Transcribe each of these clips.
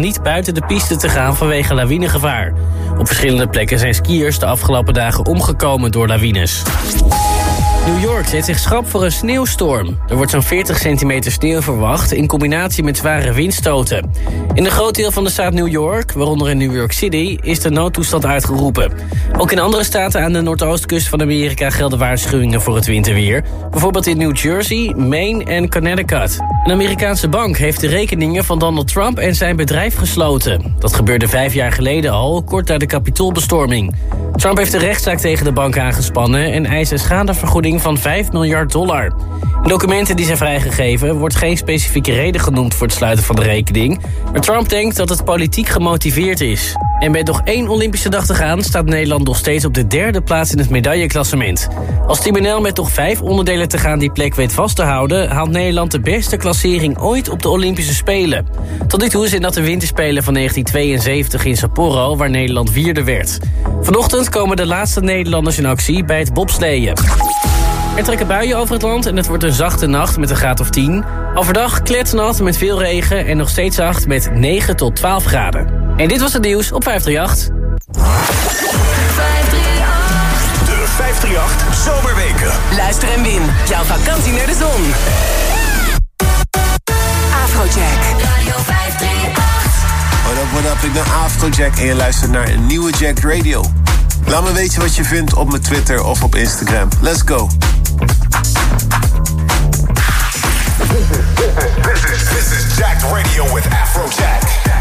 niet buiten de piste te gaan vanwege lawinegevaar. Op verschillende plekken zijn skiers de afgelopen dagen omgekomen door lawines. New York zet zich schrap voor een sneeuwstorm. Er wordt zo'n 40 centimeter sneeuw verwacht in combinatie met zware windstoten. In een groot deel van de staat New York, waaronder in New York City, is de noodtoestand uitgeroepen. Ook in andere staten aan de noordoostkust van Amerika gelden waarschuwingen voor het winterweer. Bijvoorbeeld in New Jersey, Maine en Connecticut. Een Amerikaanse bank heeft de rekeningen van Donald Trump en zijn bedrijf gesloten. Dat gebeurde vijf jaar geleden al, kort na de kapitoolbestorming. Trump heeft een rechtszaak tegen de bank aangespannen en eist een schadevergoeding van 5 miljard dollar. In documenten die zijn vrijgegeven wordt geen specifieke reden genoemd voor het sluiten van de rekening. Maar Trump denkt dat het politiek gemotiveerd is. En met nog één Olympische dag te gaan staat Nederland nog steeds op de derde plaats in het medailleklassement. Als Timonel met nog vijf onderdelen te gaan die plek weet vast te houden, haalt Nederland de beste klassering ooit op de Olympische Spelen. Tot nu toe zijn dat de winterspelen van 1972 in Sapporo, waar Nederland vierde werd. Vanochtend komen de laatste Nederlanders in actie bij het bobsleeën. Er trekken buien over het land en het wordt een zachte nacht met een graad of 10. Overdag kletsnat met veel regen en nog steeds zacht met 9 tot 12 graden. En dit was het nieuws op 538. De 538 Zomerweken. Luister en win. Jouw vakantie naar de zon. Afrojack. Radio 538. What up, what up, ik ben Afrojack en je luistert naar een nieuwe Jack Radio. Laat me weten wat je vindt op mijn Twitter of op Instagram. Let's go. This is, this is Jack Radio with Afrojack.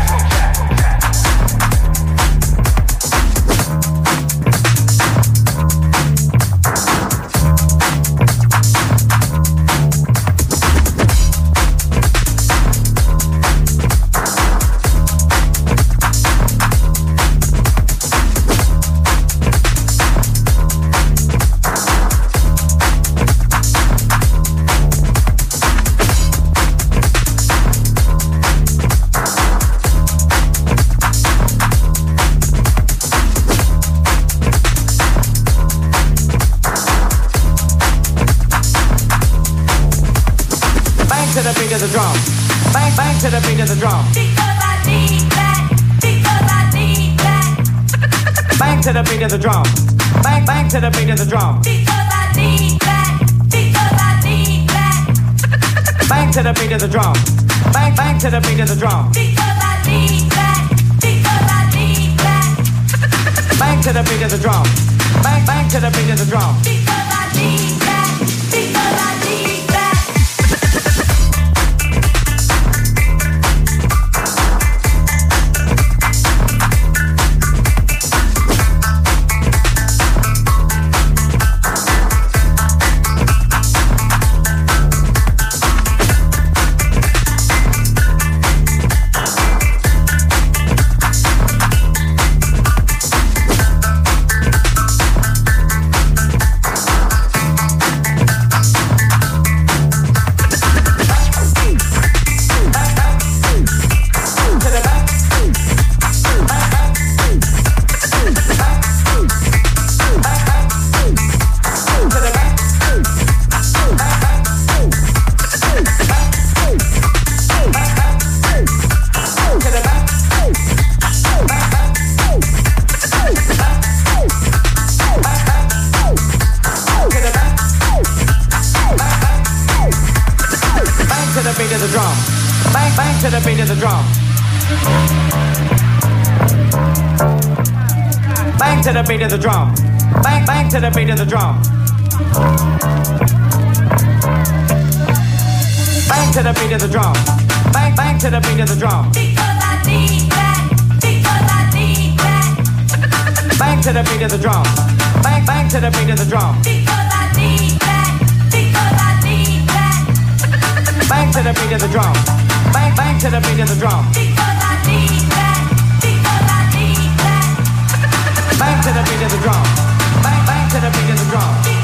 Bang to the beat of the drum. Bang, bang to the beat of the drum. Bang to the beat of the drum. Bang, bang to the beat of the drum. Because I need that. Because I need that. Bang to the beat of the drum. Bang, bang to the beat of the drum. Because I need that. Because I need that. Bang to the beat of the drum. Bang, bang to the beat of the drum. Because Bang to the beat of the drum. Bang, bang to the beat of the drum.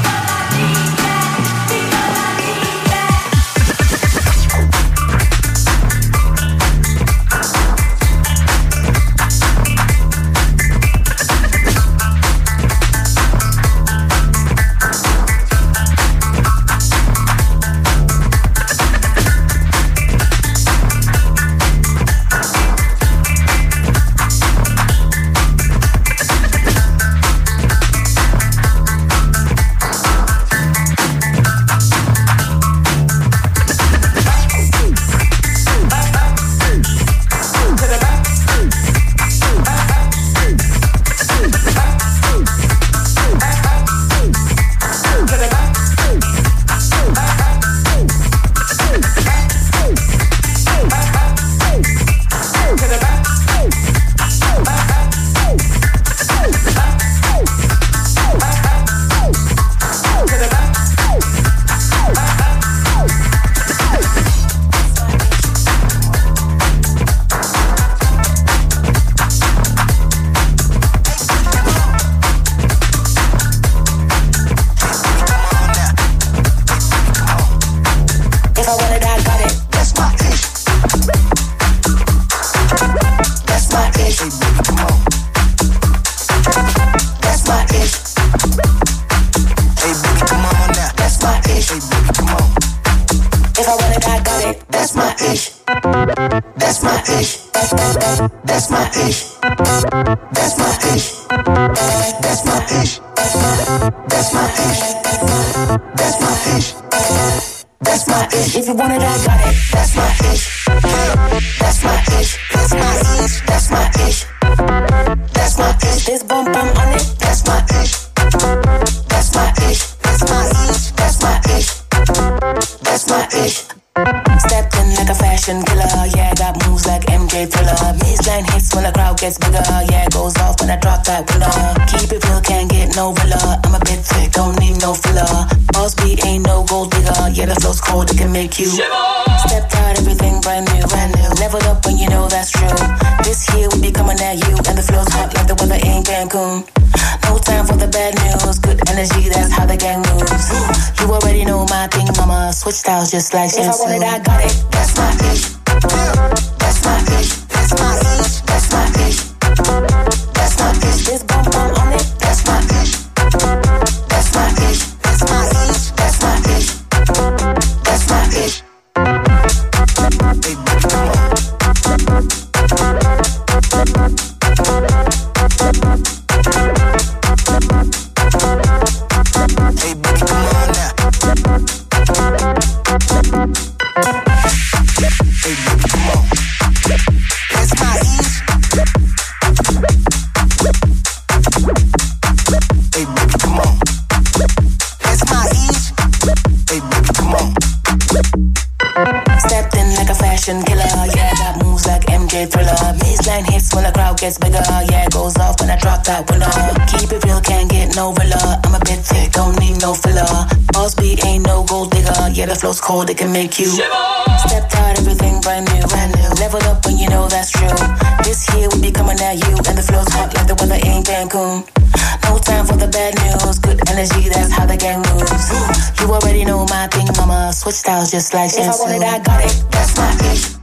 house just like If I want it, I got it. cold, it can make you Shiver. Stepped out, everything brand new. brand new. Leveled up when you know that's true. This year we be coming at you, and the flow's hot like the weather in Cancun. No time for the bad news, good energy, that's how the gang moves. You already know my thing, mama. Switch styles just like If Shansu. I want it, I got it. That's my issue.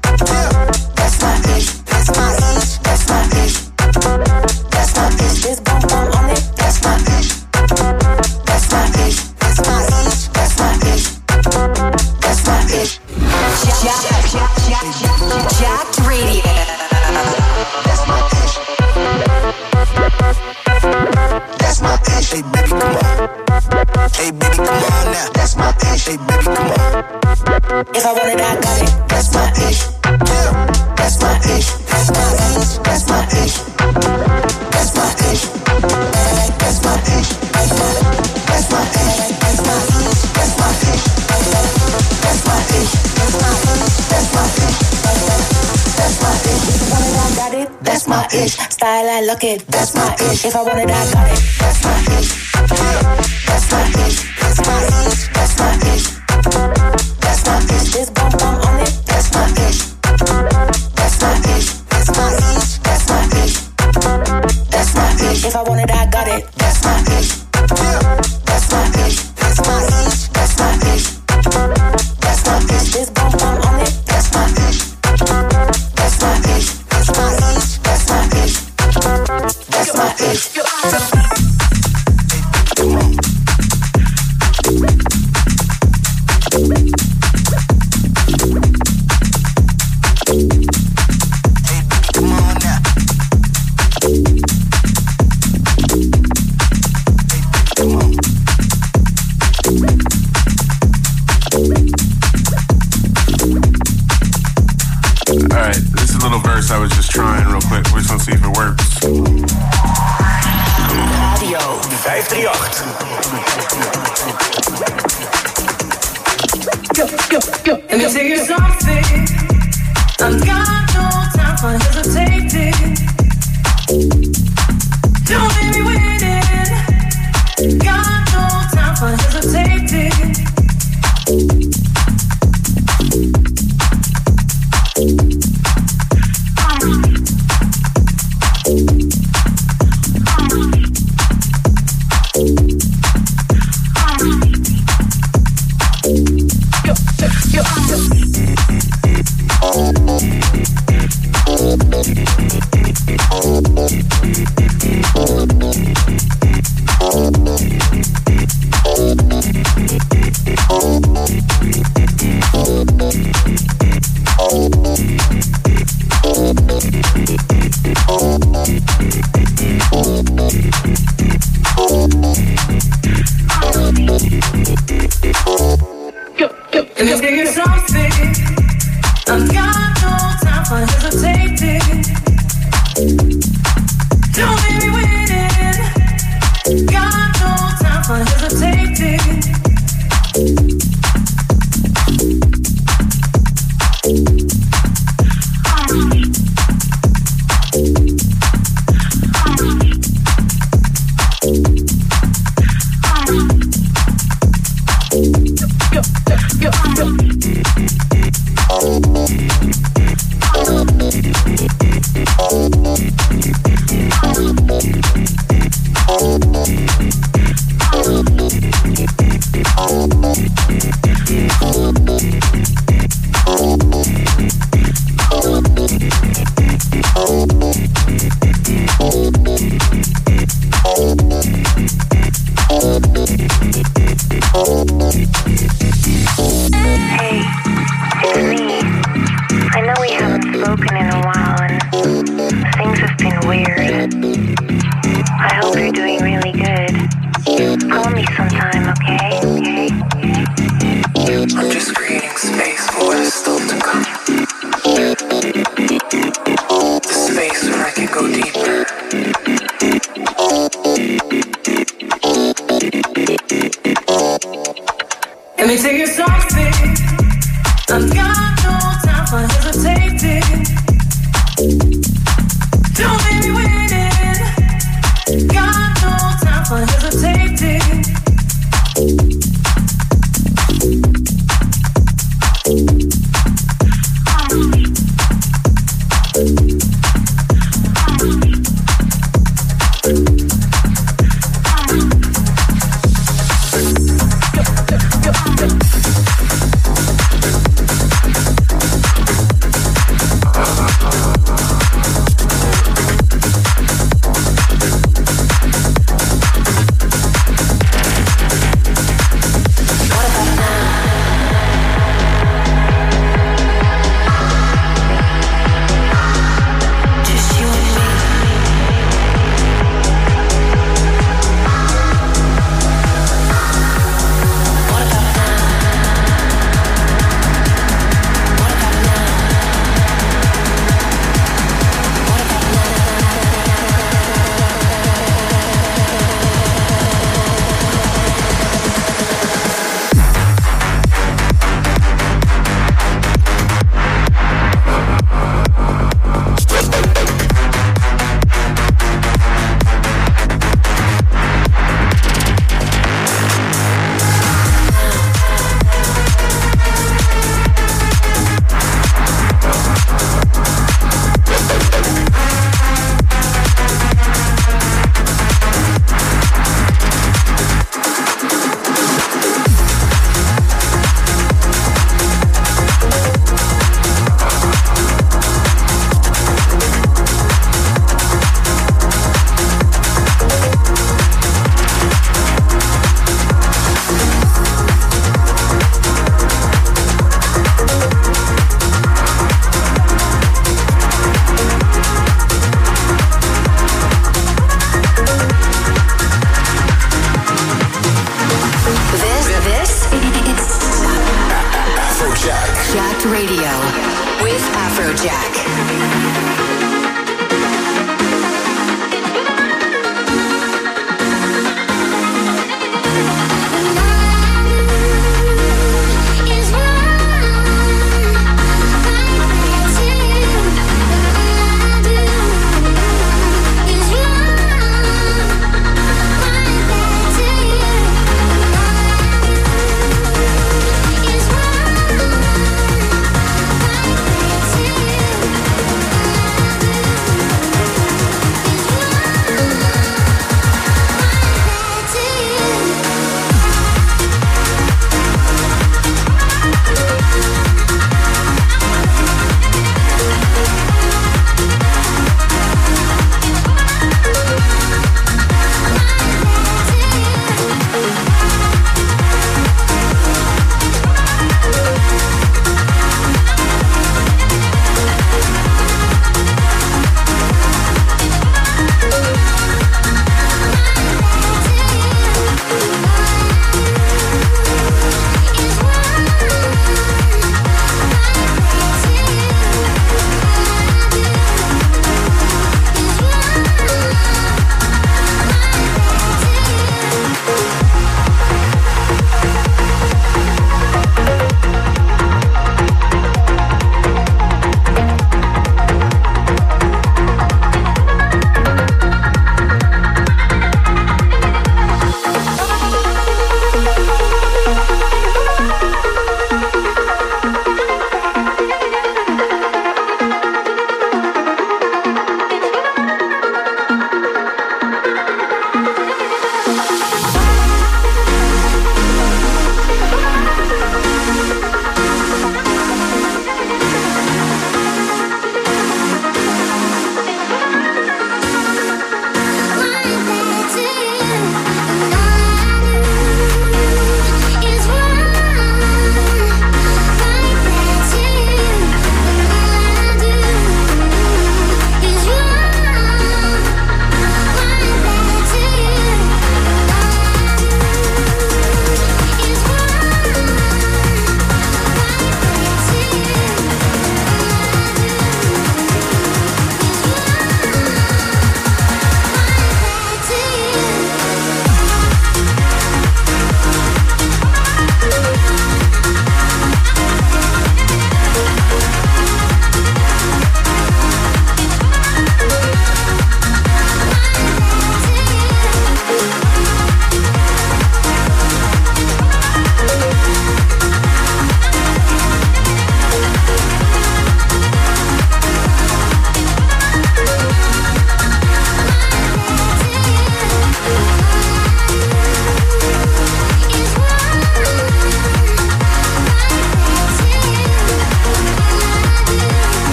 luck. That's my ish. If I want it, I got it. That's my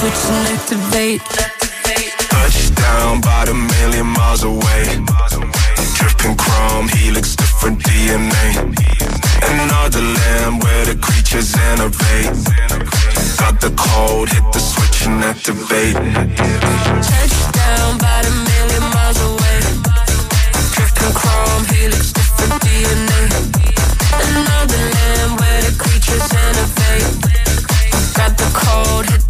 switch and activate. Touchdown, about a million miles away. Dripping chrome, helix, different DNA. Another land where the creatures innovate. Got the code, hit the switch and activate. Touchdown, about a million miles away. Dripping chrome, helix, different DNA. Another land where the creatures innovate. Got the code, hit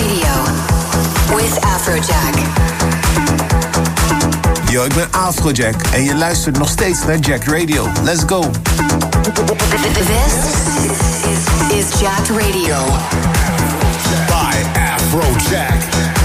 Radio with Afrojack. Yo, ik ben Afrojack en je luistert nog steeds naar Jack Radio. Let's go. This is Jack Radio. By Afrojack.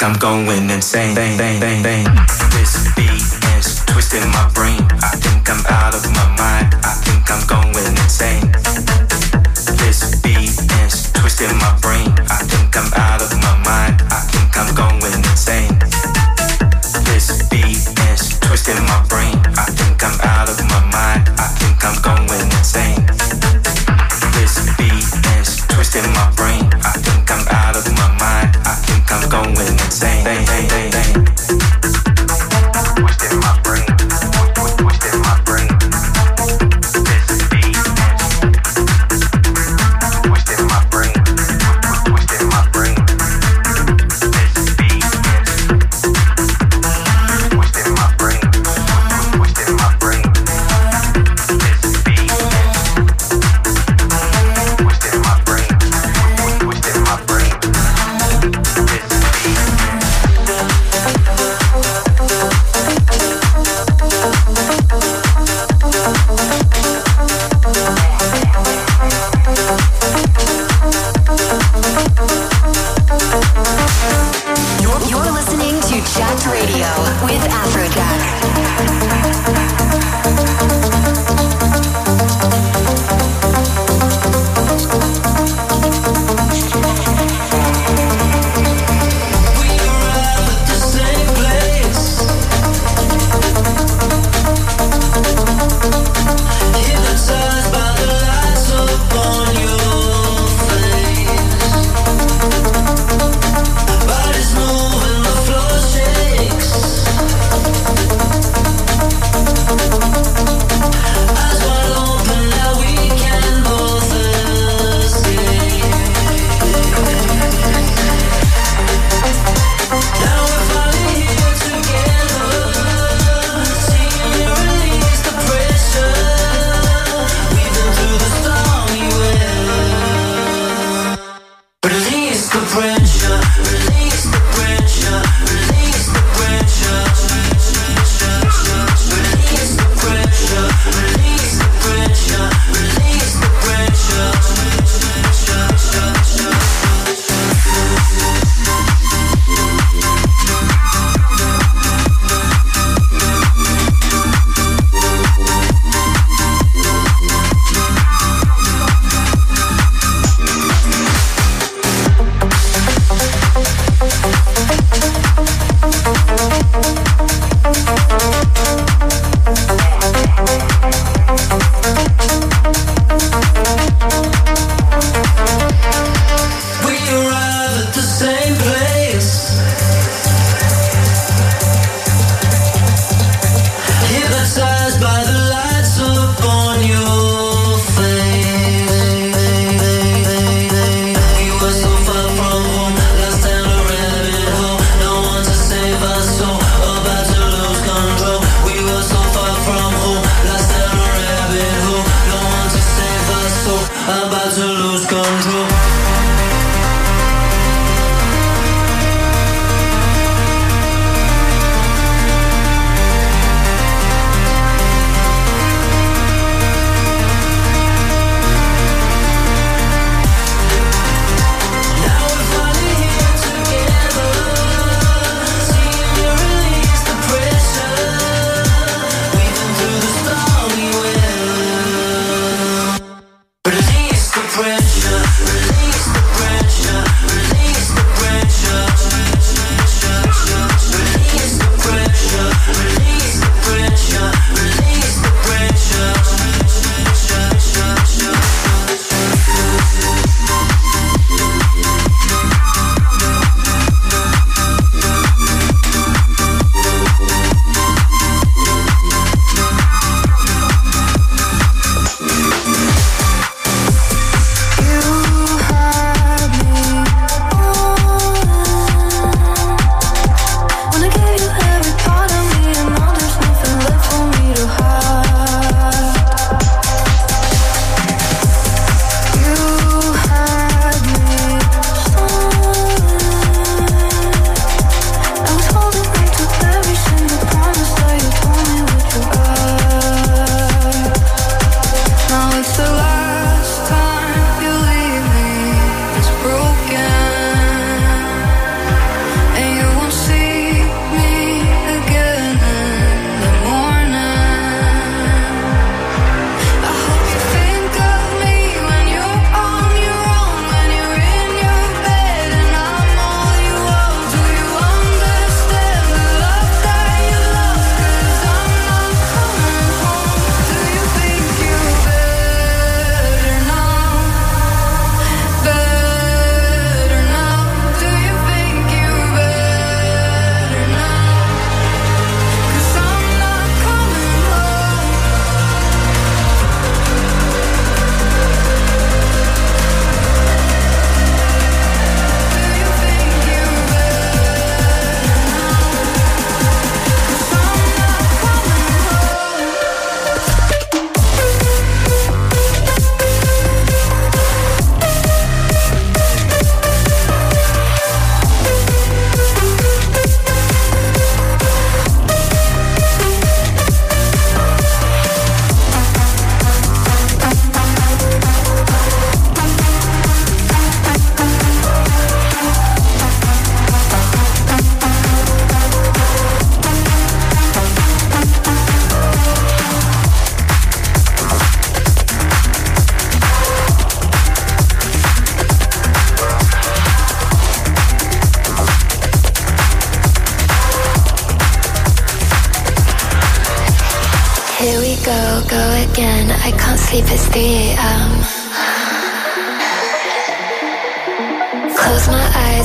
I'm going insane. Bang, bang, bang, bang.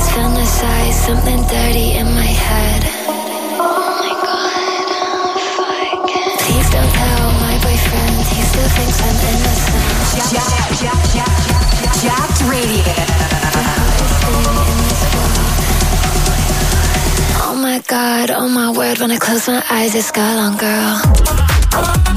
My fantasize something dirty in my head. Oh my god Please don't tell my boyfriend, he still thinks I'm innocent. Jacked Radio. Oh my god, oh my word, when I close my eyes, it's got on, girl.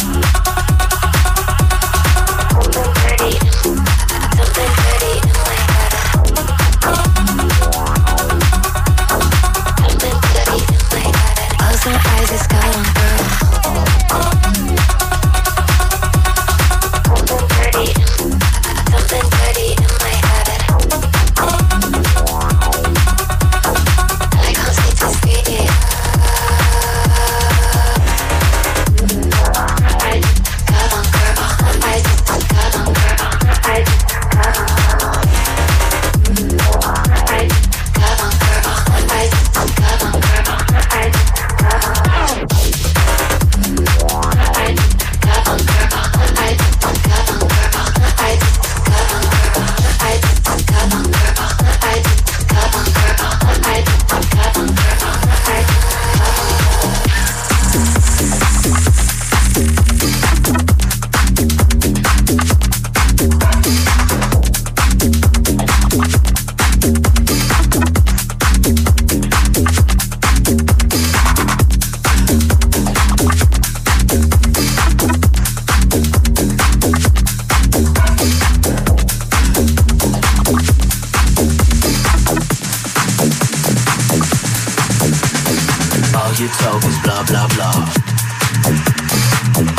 You talk is blah blah blah.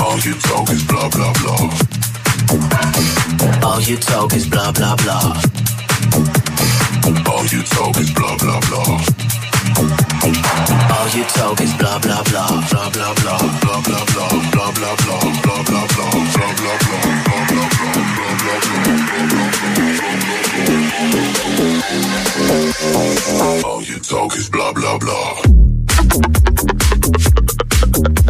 All you talk is blah blah blah. All you talk is blah blah blah. All you talk is blah blah blah. All you talk is blah blah blah. Blah blah blah blah blah blah blah blah blah blah blah blah blah blah blah blah blah blah All you talk is blah blah blah. Thank you.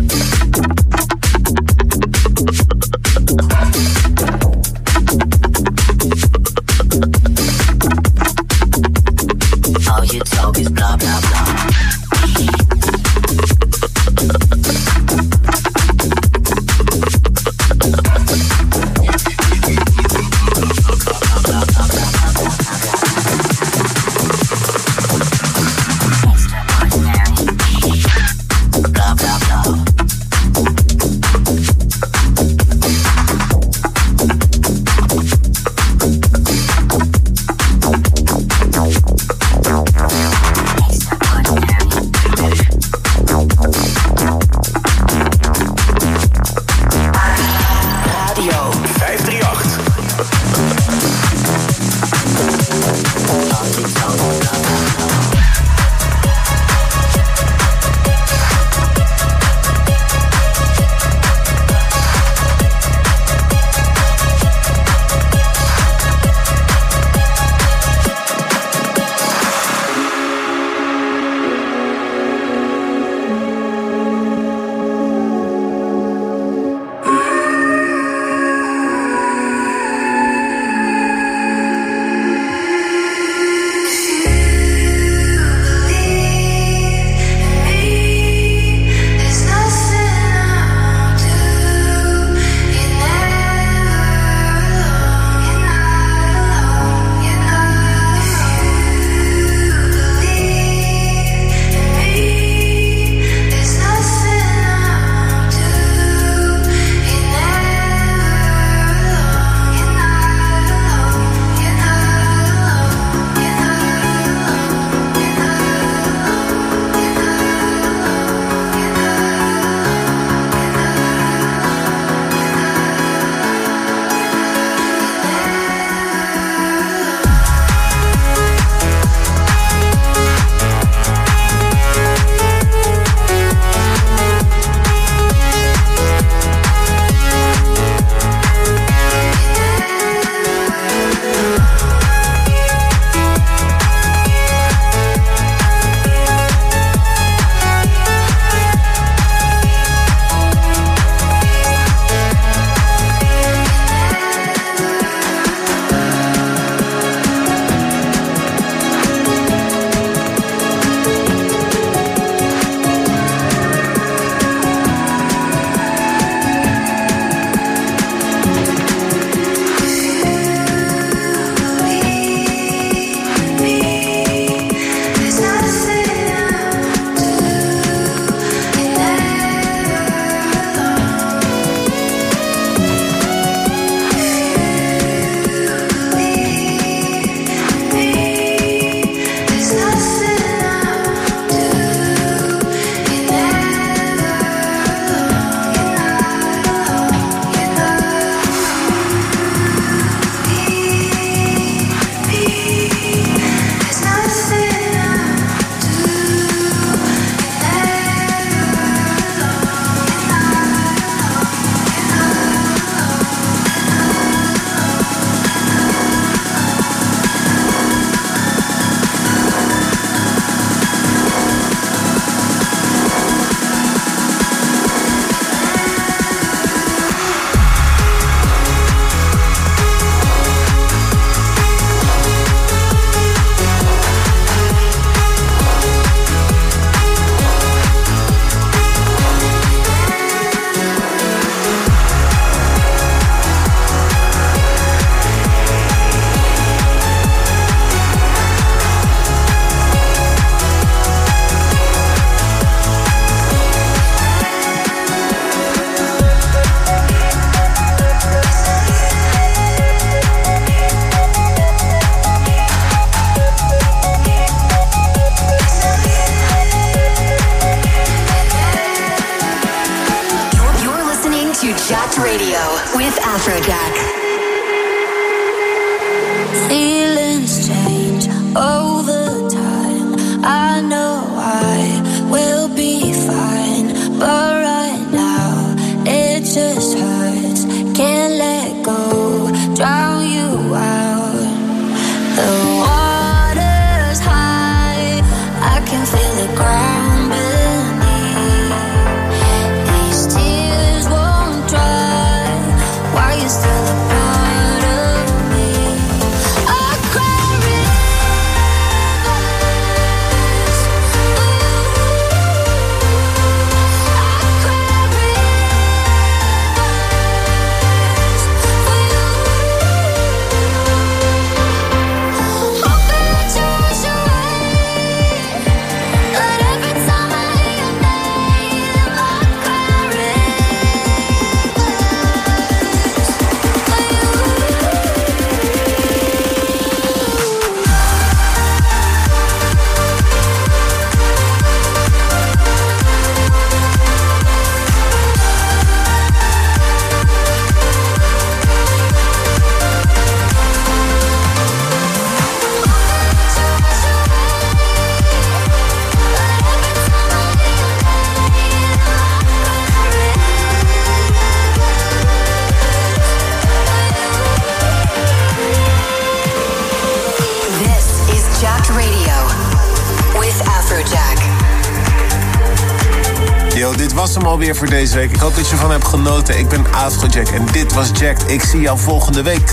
Alweer voor deze week. Ik hoop dat je ervan hebt genoten. Ik ben Afrojack en dit was Jacked. Ik zie jou volgende week.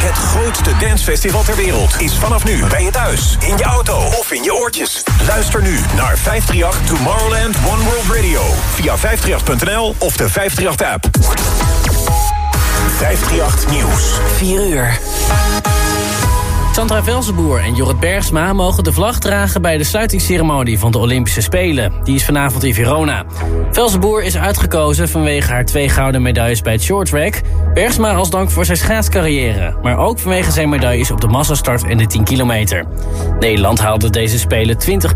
Het grootste dancefestival ter wereld is vanaf nu bij je thuis, in je auto of in je oortjes. Luister nu naar 538 Tomorrowland One World Radio via 538.nl of de 538-app. 538 Nieuws. 4 uur. Sandra Velzenboer en Jorrit Bergsma mogen de vlag dragen bij de sluitingsceremonie van de Olympische Spelen. Die is vanavond in Verona. Velzenboer is uitgekozen vanwege haar twee gouden medailles bij het shorttrack. Bergsma als dank voor zijn schaatscarrière. Maar ook vanwege zijn medailles op de massastart en de 10 kilometer. Nederland haalde deze Spelen 20